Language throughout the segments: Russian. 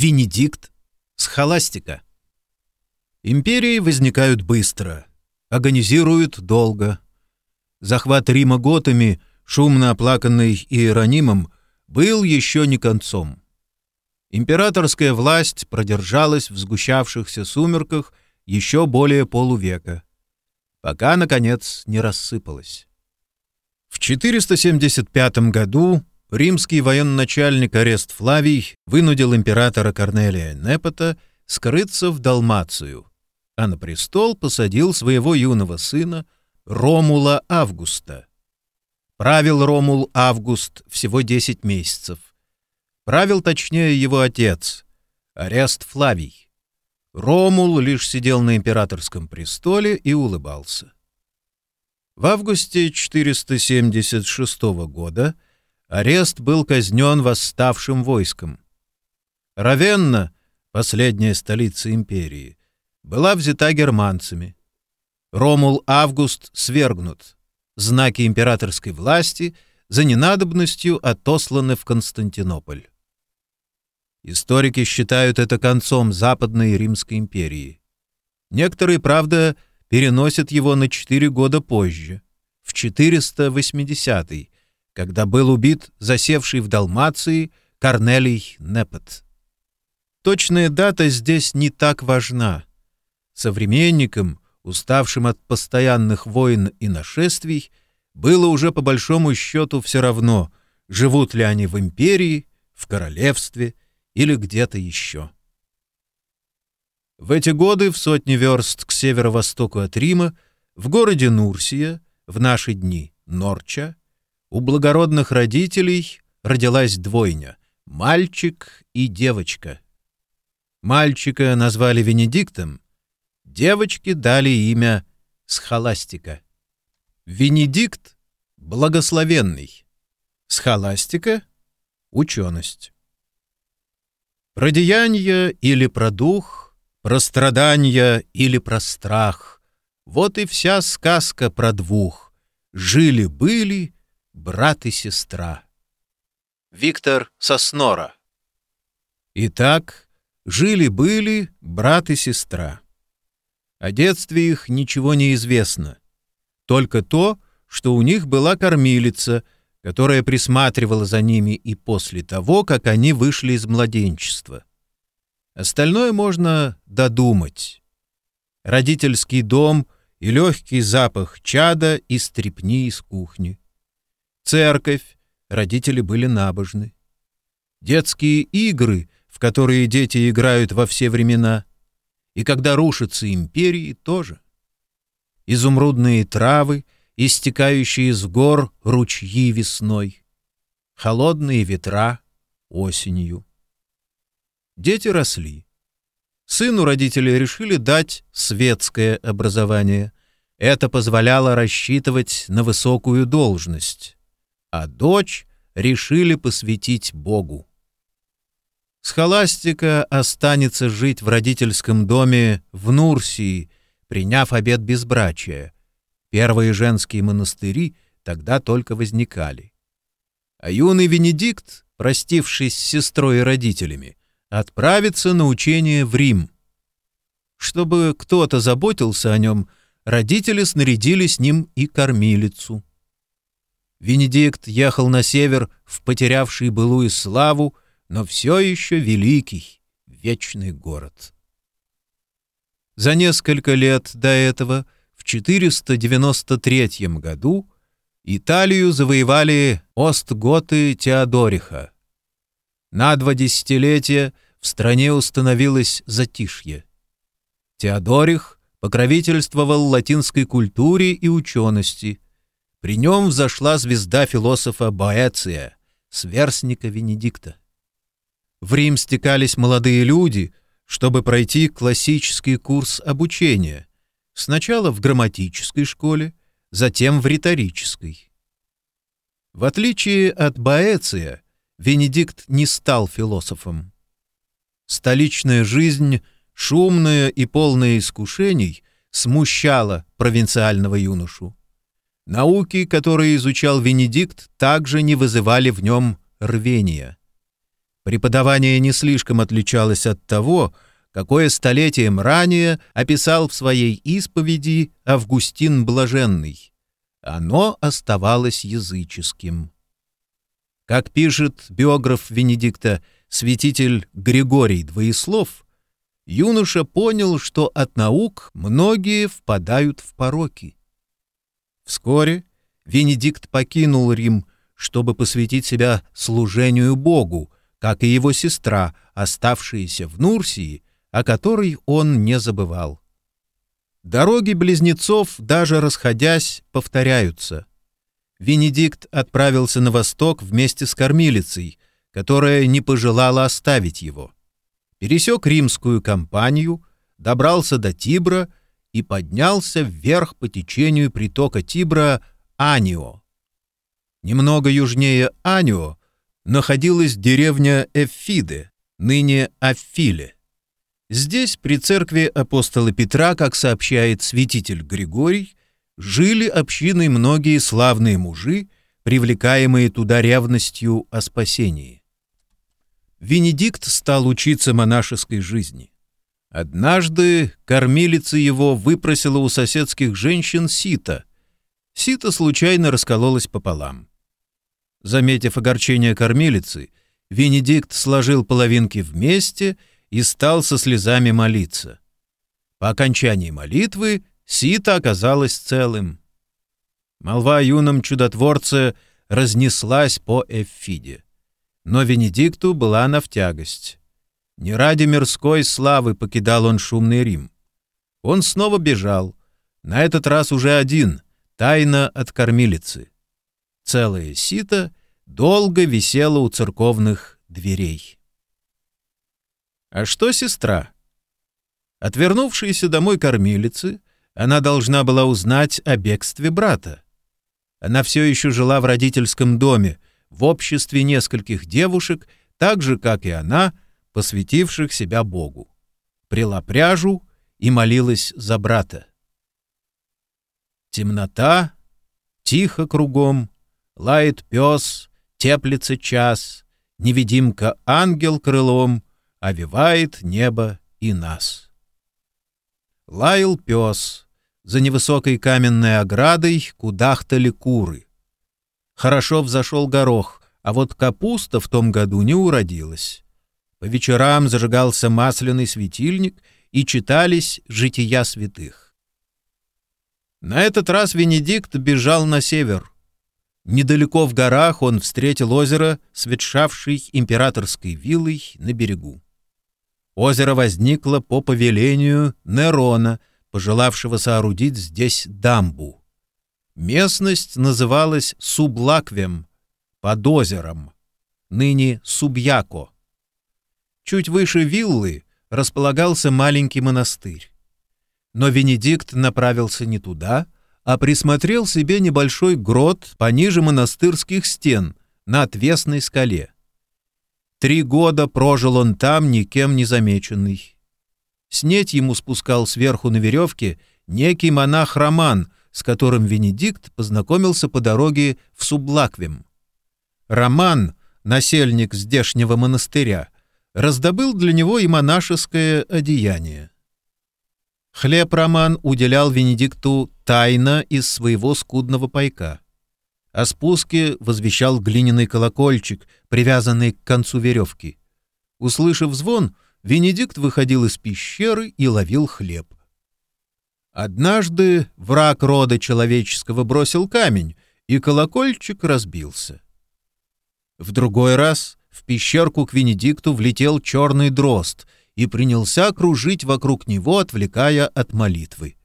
Венедикт, схоластика. Империи возникают быстро, агонизируют долго. Захват Рима готами, шумно оплаканный Иеронимом, был еще не концом. Императорская власть продержалась в сгущавшихся сумерках еще более полувека, пока, наконец, не рассыпалась. В 475 году римский военачальник Арест Флавий вынудил императора Корнелия Непота скрыться в Далмацию, а на престол посадил своего юного сына Ромула Августа. Правил Ромул Август всего 10 месяцев. Правил точнее его отец, Арест Флавий. Ромул лишь сидел на императорском престоле и улыбался. В августе 476 года арест был казнен восставшим войском. Равенна, последняя столица империи, была взята германцами. Ромул Август свергнут. Знаки императорской власти за ненадобностью отосланы в Константинополь. Историки считают это концом Западной Римской империи. Некоторые, правда, переносят его на четыре года позже, в 480-й, когда был убит засевший в Далмации Корнелий Непот. Точная дата здесь не так важна. Современникам, уставшим от постоянных войн и нашествий, было уже по большому счету все равно, живут ли они в империи, в королевстве или где-то еще. В эти годы в сотни верст к северо-востоку от Рима, в городе Нурсия, в наши дни Норча, у благородных родителей родилась двойня — мальчик и девочка. Мальчика назвали Венедиктом, девочке дали имя Схоластика. Венедикт — благословенный, схоластика — ученость. Про деяние или про дух, про страдания или про страх. Вот и вся сказка про двух. Жили-были брат и сестра. Виктор Соснора Итак, жили-были брат и сестра. О детстве их ничего не известно. Только то, что у них была кормилица — которая присматривала за ними и после того, как они вышли из младенчества. Остальное можно додумать. Родительский дом и легкий запах чада и стрепни из кухни. Церковь, родители были набожны. Детские игры, в которые дети играют во все времена. И когда рушатся империи, тоже. Изумрудные травы — истекающие с гор ручьи весной, холодные ветра осенью. Дети росли. Сыну родители решили дать светское образование. Это позволяло рассчитывать на высокую должность. А дочь решили посвятить Богу. Схоластика останется жить в родительском доме в Нурсии, приняв обет безбрачия — Первые женские монастыри тогда только возникали. А юный Венедикт, простившись с сестрой и родителями, отправится на учение в Рим. Чтобы кто-то заботился о нем, родители снарядили с ним и кормилицу. Венедикт ехал на север в потерявший былую славу, но все еще великий, вечный город. За несколько лет до этого — в 493 году Италию завоевали остготы Теодориха. На два десятилетия в стране установилось затишье. Теодорих покровительствовал латинской культуре и учености. При нем взошла звезда философа Боэция, сверстника Венедикта. В Рим стекались молодые люди, чтобы пройти классический курс обучения — Сначала в грамматической школе, затем в риторической. В отличие от Боэция, Венедикт не стал философом. Столичная жизнь, шумная и полная искушений, смущала провинциального юношу. Науки, которые изучал Венедикт, также не вызывали в нем рвения. Преподавание не слишком отличалось от того, какое столетием ранее описал в своей исповеди Августин Блаженный. Оно оставалось языческим. Как пишет биограф Венедикта, святитель Григорий Двоеслов, юноша понял, что от наук многие впадают в пороки. Вскоре Венедикт покинул Рим, чтобы посвятить себя служению Богу, как и его сестра, оставшаяся в Нурсии, о которой он не забывал. Дороги близнецов, даже расходясь, повторяются. Венедикт отправился на восток вместе с кормилицей, которая не пожелала оставить его. Пересек римскую кампанию, добрался до Тибра и поднялся вверх по течению притока Тибра Анио. Немного южнее Анио находилась деревня Эфиде, ныне Афиле. Здесь, при церкви апостола Петра, как сообщает святитель Григорий, жили общиной многие славные мужи, привлекаемые туда ревностью о спасении. Венедикт стал учиться монашеской жизни. Однажды кормилица его выпросила у соседских женщин сито. Сито случайно раскололось пополам. Заметив огорчение кормилицы, Венедикт сложил половинки вместе и стал со слезами молиться. По окончании молитвы сито оказалось целым. Молва о юном чудотворце разнеслась по Эфиде. Но Венедикту была она в тягость. Не ради мирской славы покидал он шумный Рим. Он снова бежал, на этот раз уже один, тайно от кормилицы. Целое сито долго висело у церковных дверей. А что сестра? Отвернувшаяся домой кормилицы, она должна была узнать о бегстве брата. Она все еще жила в родительском доме, в обществе нескольких девушек, так же, как и она, посвятивших себя Богу. Прила пряжу и молилась за брата. Темнота, тихо кругом, лает пес, теплится час, невидимка ангел крылом овивает небо и нас. Лаял пес, за невысокой каменной оградой кудахтали куры. Хорошо взошел горох, а вот капуста в том году не уродилась. По вечерам зажигался масляный светильник и читались «Жития святых». На этот раз Венедикт бежал на север. Недалеко в горах он встретил озеро с ветшавшей императорской виллой на берегу. Озеро возникло по повелению Нерона, пожелавшего соорудить здесь дамбу. Местность называлась Сублаквем, под озером, ныне Субьяко. Чуть выше виллы располагался маленький монастырь. Но Венедикт направился не туда, а присмотрел себе небольшой грот пониже монастырских стен на отвесной скале. Три года прожил он там, никем не замеченный. Снеть ему спускал сверху на веревке некий монах Роман — с которым Венедикт познакомился по дороге в Сублаквим. Роман, насельник здешнего монастыря, раздобыл для него и монашеское одеяние. Хлеб Роман уделял Венедикту тайно из своего скудного пайка. О спуске возвещал глиняный колокольчик, привязанный к концу веревки. Услышав звон, Венедикт выходил из пещеры и ловил хлеб. Однажды враг рода человеческого бросил камень, и колокольчик разбился. В другой раз в пещерку к Венедикту влетел черный дрозд и принялся кружить вокруг него, отвлекая от молитвы.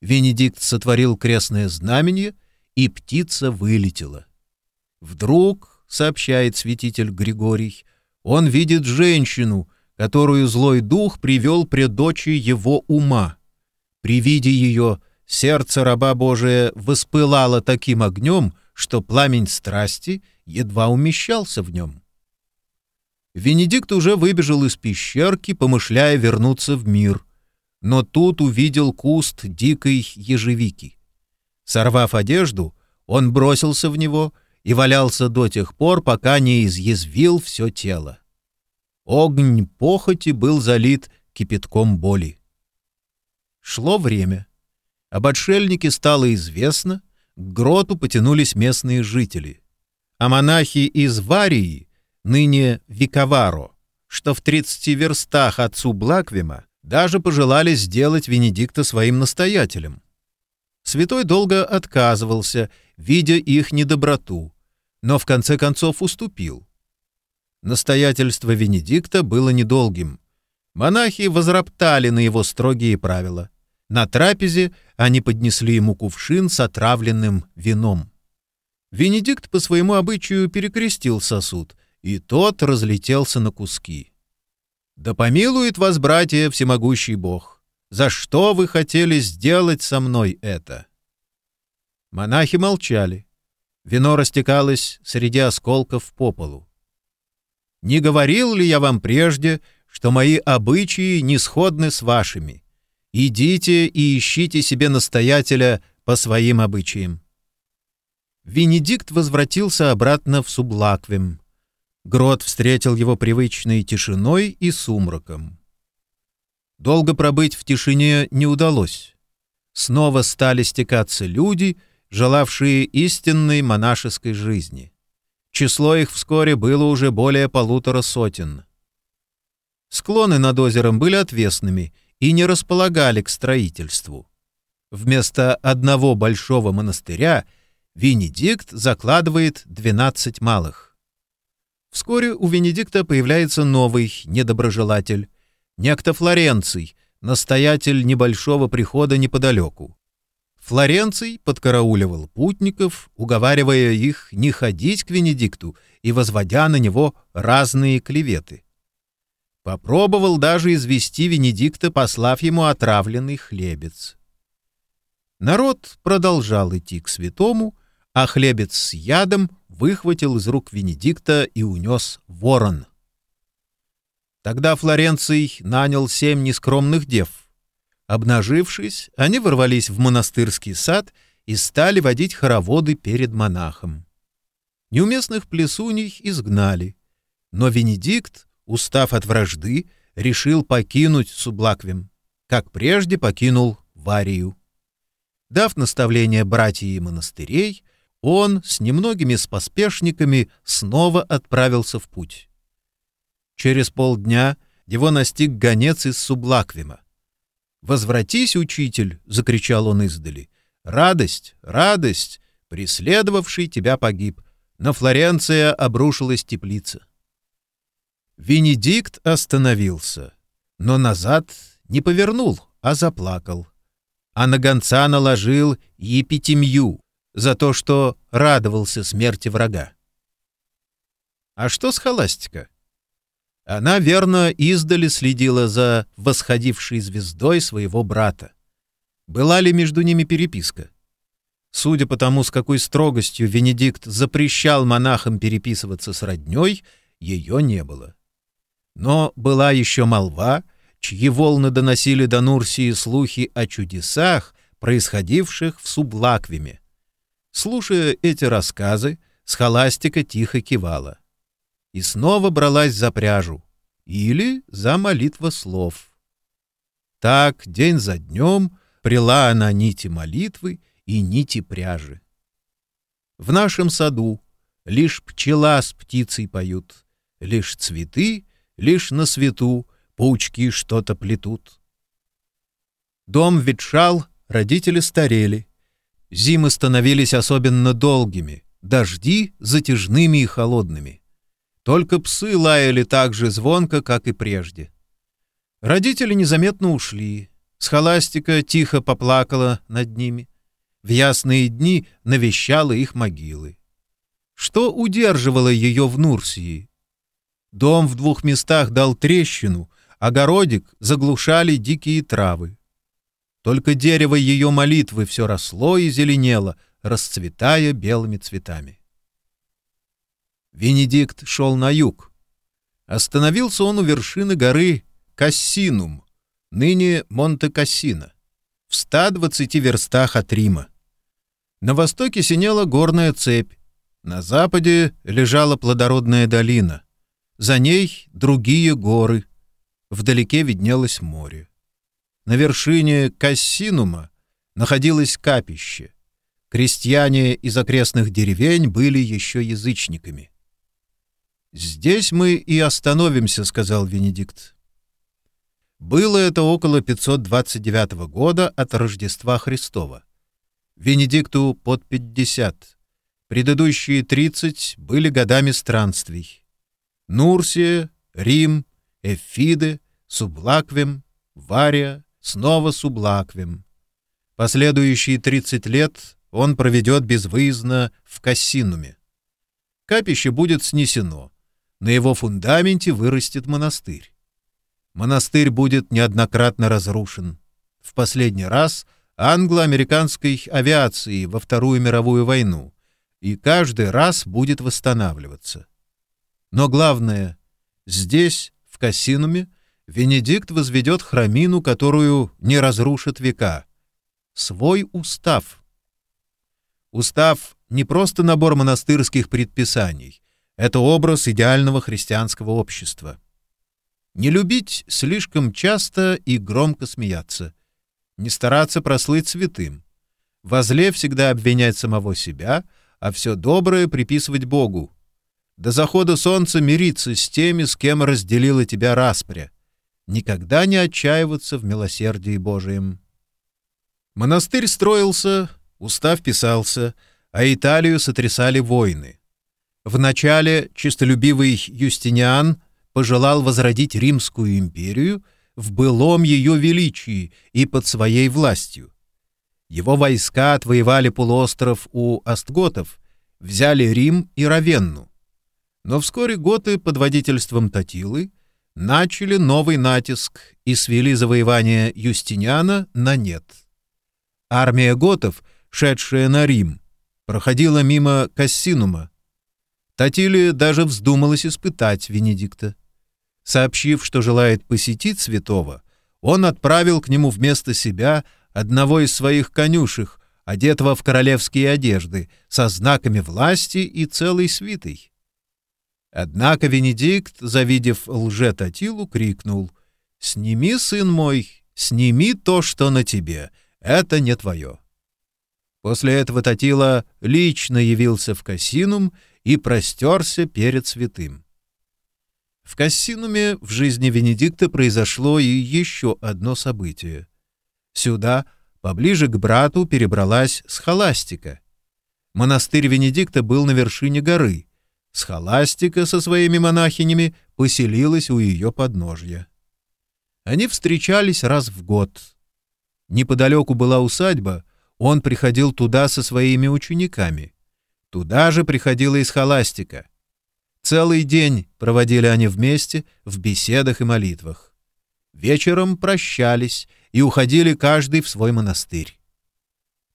Венедикт сотворил крестное знамение, и птица вылетела. Вдруг, сообщает святитель Григорий, он видит женщину, которую злой дух привел пред очи его ума — при виде ее сердце раба Божия воспылало таким огнем, что пламень страсти едва умещался в нем. Венедикт уже выбежал из пещерки, помышляя вернуться в мир, но тут увидел куст дикой ежевики. Сорвав одежду, он бросился в него и валялся до тех пор, пока не изъязвил все тело. Огонь похоти был залит кипятком боли. Шло время. Об отшельнике стало известно, к гроту потянулись местные жители. А монахи из Варии, ныне Виковаро, что в 30 верстах отцу Блаквима, даже пожелали сделать Венедикта своим настоятелем. Святой долго отказывался, видя их недоброту, но в конце концов уступил. Настоятельство Венедикта было недолгим. Монахи возроптали на его строгие правила. На трапезе они поднесли ему кувшин с отравленным вином. Венедикт по своему обычаю перекрестил сосуд, и тот разлетелся на куски. «Да помилует вас, братья, всемогущий Бог! За что вы хотели сделать со мной это?» Монахи молчали. Вино растекалось среди осколков по полу. Не говорил ли я вам прежде, что мои обычаи не сходны с вашими? Идите и ищите себе настоятеля по своим обычаям. Венедикт возвратился обратно в Сублаквим. Грот встретил его привычной тишиной и сумраком. Долго пробыть в тишине не удалось. Снова стали стекаться люди, желавшие истинной монашеской жизни. Число их вскоре было уже более полутора сотен. Склоны над озером были отвесными и не располагали к строительству. Вместо одного большого монастыря Венедикт закладывает 12 малых. Вскоре у Венедикта появляется новый недоброжелатель, некто Флоренций, настоятель небольшого прихода неподалеку. Флоренций подкарауливал путников, уговаривая их не ходить к Венедикту и возводя на него разные клеветы. Попробовал даже извести Венедикта, послав ему отравленный хлебец. Народ продолжал идти к святому, а хлебец с ядом выхватил из рук Венедикта и унес ворон. Тогда Флоренций нанял семь нескромных дев — Обнажившись, они ворвались в монастырский сад и стали водить хороводы перед монахом. Неуместных плесуней изгнали, но Венедикт, устав от вражды, решил покинуть Сублаквим, как прежде покинул Варию. Дав наставление братьям монастырей, он с немногими споспешниками снова отправился в путь. Через полдня его настиг гонец из Сублаквима. «Возвратись, учитель!» — закричал он издали. «Радость, радость! Преследовавший тебя погиб. На Флоренция обрушилась теплица». Венедикт остановился, но назад не повернул, а заплакал. А на гонца наложил епитемью за то, что радовался смерти врага. А что с холастика? Она верно издали следила за восходившей звездой своего брата. Была ли между ними переписка? Судя по тому, с какой строгостью Венедикт запрещал монахам переписываться с роднёй, ее не было. Но была еще молва, чьи волны доносили до Нурсии слухи о чудесах, происходивших в Сублаквиме. Слушая эти рассказы, схоластика тихо кивала и снова бралась за пряжу или за молитва слов. Так день за днем прила она нити молитвы и нити пряжи. В нашем саду лишь пчела с птицей поют, лишь цветы, лишь на свету паучки что-то плетут. Дом ветшал, родители старели. Зимы становились особенно долгими, дожди — затяжными и холодными. Только псы лаяли так же звонко, как и прежде. Родители незаметно ушли. Схоластика тихо поплакала над ними. В ясные дни навещала их могилы. Что удерживало ее в Нурсии? Дом в двух местах дал трещину, огородик заглушали дикие травы. Только дерево ее молитвы все росло и зеленело, расцветая белыми цветами. Венедикт шел на юг. Остановился он у вершины горы Кассинум, ныне Монте-Кассино, в 120 верстах от Рима. На востоке синела горная цепь, на западе лежала плодородная долина. За ней другие горы. Вдалеке виднелось море. На вершине Кассинума находилось капище. Крестьяне из окрестных деревень были еще язычниками. «Здесь мы и остановимся», — сказал Венедикт. Было это около 529 года от Рождества Христова. Венедикту под 50. Предыдущие 30 были годами странствий. Нурсия, Рим, Эфиде, Сублаквем, Вария, снова Сублаквем. Последующие 30 лет он проведет безвыездно в Кассинуме. Капище будет снесено. На его фундаменте вырастет монастырь. Монастырь будет неоднократно разрушен. В последний раз англо-американской авиации во Вторую мировую войну, и каждый раз будет восстанавливаться. Но главное, здесь, в Кассинуме, Венедикт возведет храмину, которую не разрушит века. Свой устав. Устав — не просто набор монастырских предписаний. Это образ идеального христианского общества. Не любить слишком часто и громко смеяться. Не стараться прослыть святым. Возле всегда обвинять самого себя, а все доброе приписывать Богу. До захода солнца мириться с теми, с кем разделила тебя распря. Никогда не отчаиваться в милосердии Божием. Монастырь строился, устав писался, а Италию сотрясали войны. Вначале чистолюбивый Юстиниан пожелал возродить Римскую империю в былом ее величии и под своей властью. Его войска отвоевали полуостров у Остготов, взяли Рим и Равенну. Но вскоре готы под водительством Татилы начали новый натиск и свели завоевание Юстиниана на нет. Армия готов, шедшая на Рим, проходила мимо Кассинума. Татиле даже вздумалось испытать Венедикта. Сообщив, что желает посетить святого, он отправил к нему вместо себя одного из своих конюшек, одетого в королевские одежды, со знаками власти и целой свитой. Однако Венедикт, завидев лже-Татилу, крикнул «Сними, сын мой, сними то, что на тебе, это не твое». После этого Татила лично явился в Кассинум и простерся перед святым. В Кассинуме в жизни Венедикта произошло и еще одно событие. Сюда, поближе к брату, перебралась схоластика. Монастырь Венедикта был на вершине горы. Схоластика со своими монахинями поселилась у ее подножья. Они встречались раз в год. Неподалеку была усадьба, он приходил туда со своими учениками. Туда же приходила и схоластика. Целый день проводили они вместе в беседах и молитвах. Вечером прощались и уходили каждый в свой монастырь.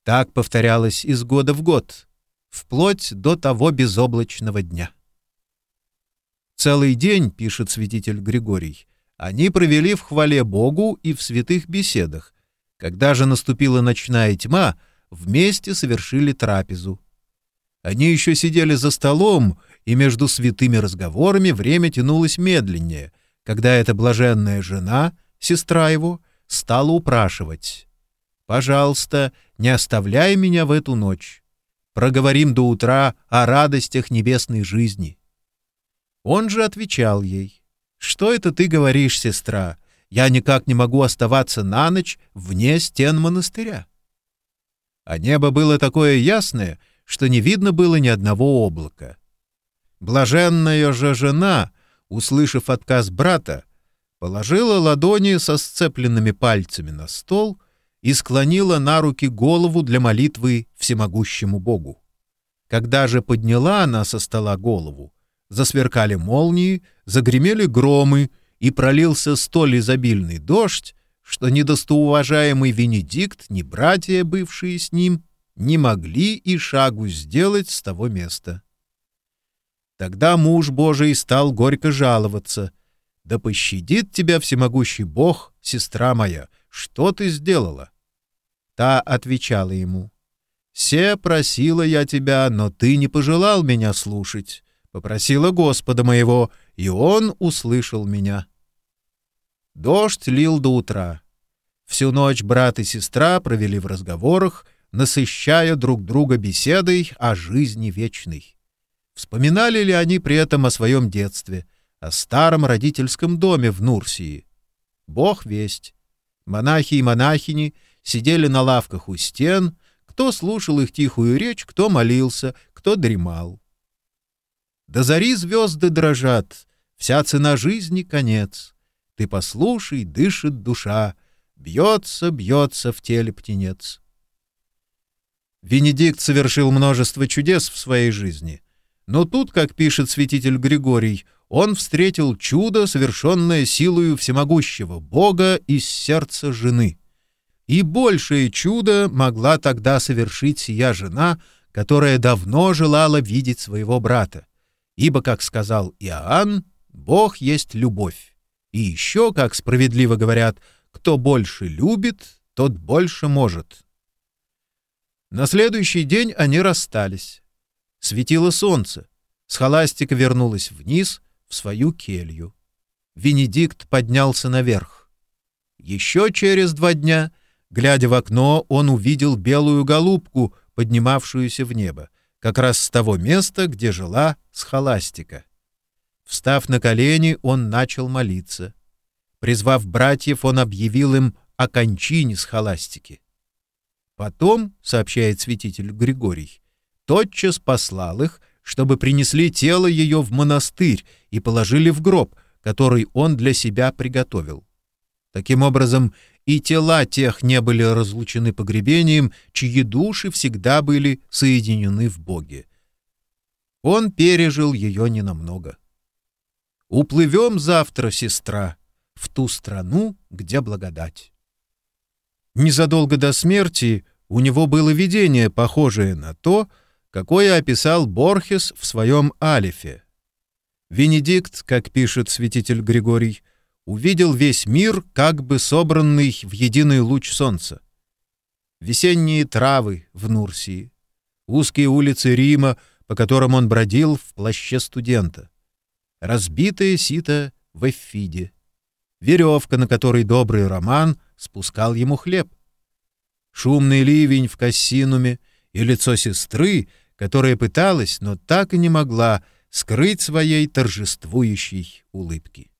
Так повторялось из года в год, вплоть до того безоблачного дня. Целый день, пишет святитель Григорий, они провели в хвале Богу и в святых беседах. Когда же наступила ночная тьма, вместе совершили трапезу. Они еще сидели за столом и между святыми разговорами время тянулось медленнее, когда эта блаженная жена, сестра его, стала упрашивать. «Пожалуйста, не оставляй меня в эту ночь. Проговорим до утра о радостях небесной жизни». Он же отвечал ей, «Что это ты говоришь, сестра? Я никак не могу оставаться на ночь вне стен монастыря». А небо было такое ясное, что не видно было ни одного облака. Блаженная же жена, услышав отказ брата, положила ладони со сцепленными пальцами на стол и склонила на руки голову для молитвы всемогущему Богу. Когда же подняла она со стола голову, засверкали молнии, загремели громы, и пролился столь изобильный дождь, что недостоуважаемый Венедикт, ни братья, бывшие с ним, не могли и шагу сделать с того места. Тогда муж Божий стал горько жаловаться. «Да пощадит тебя всемогущий Бог, сестра моя, что ты сделала?» Та отвечала ему. «Се просила я тебя, но ты не пожелал меня слушать, Попросила Господа моего, и Он услышал меня. Дождь лил до утра. Всю ночь брат и сестра провели в разговорах, насыщая друг друга беседой о жизни вечной. Вспоминали ли они при этом о своем детстве, о старом родительском доме в Нурсии? Бог весть. Монахи и монахини сидели на лавках у стен, кто слушал их тихую речь, кто молился, кто дремал. До зари звезды дрожат, вся цена жизни — конец. Ты послушай, дышит душа, бьется, бьется в теле птенец. Венедикт совершил множество чудес в своей жизни. Но тут, как пишет святитель Григорий, он встретил чудо, совершенное силою всемогущего Бога из сердца жены. И большее чудо могла тогда совершить сия жена, которая давно желала видеть своего брата. Ибо, как сказал Иоанн, Бог есть любовь. И еще, как справедливо говорят, кто больше любит, тот больше может. На следующий день они расстались. Светило солнце. Схоластика вернулась вниз, в свою келью. Венедикт поднялся наверх. Еще через два дня, глядя в окно, он увидел белую голубку, поднимавшуюся в небо, как раз с того места, где жила схоластика. Встав на колени, он начал молиться. Призвав братьев, он объявил им о кончине схоластики. Потом, сообщает святитель Григорий, тотчас послал их, чтобы принесли тело ее в монастырь и положили в гроб, который он для себя приготовил. Таким образом, и тела тех не были разлучены погребением, чьи души всегда были соединены в Боге. Он пережил ее ненамного. «Уплывем завтра, сестра, в ту страну, где благодать». Незадолго до смерти у него было видение, похожее на то, какое описал Борхес в своем «Алифе». Венедикт, как пишет святитель Григорий, увидел весь мир, как бы собранный в единый луч солнца. Весенние травы в Нурсии, узкие улицы Рима, по которым он бродил в плаще студента, разбитое сито в Эфиде, веревка, на которой добрый Роман спускал ему хлеб, шумный ливень в Кассинуме и лицо сестры, которая пыталась, но так и не могла скрыть своей торжествующей улыбки.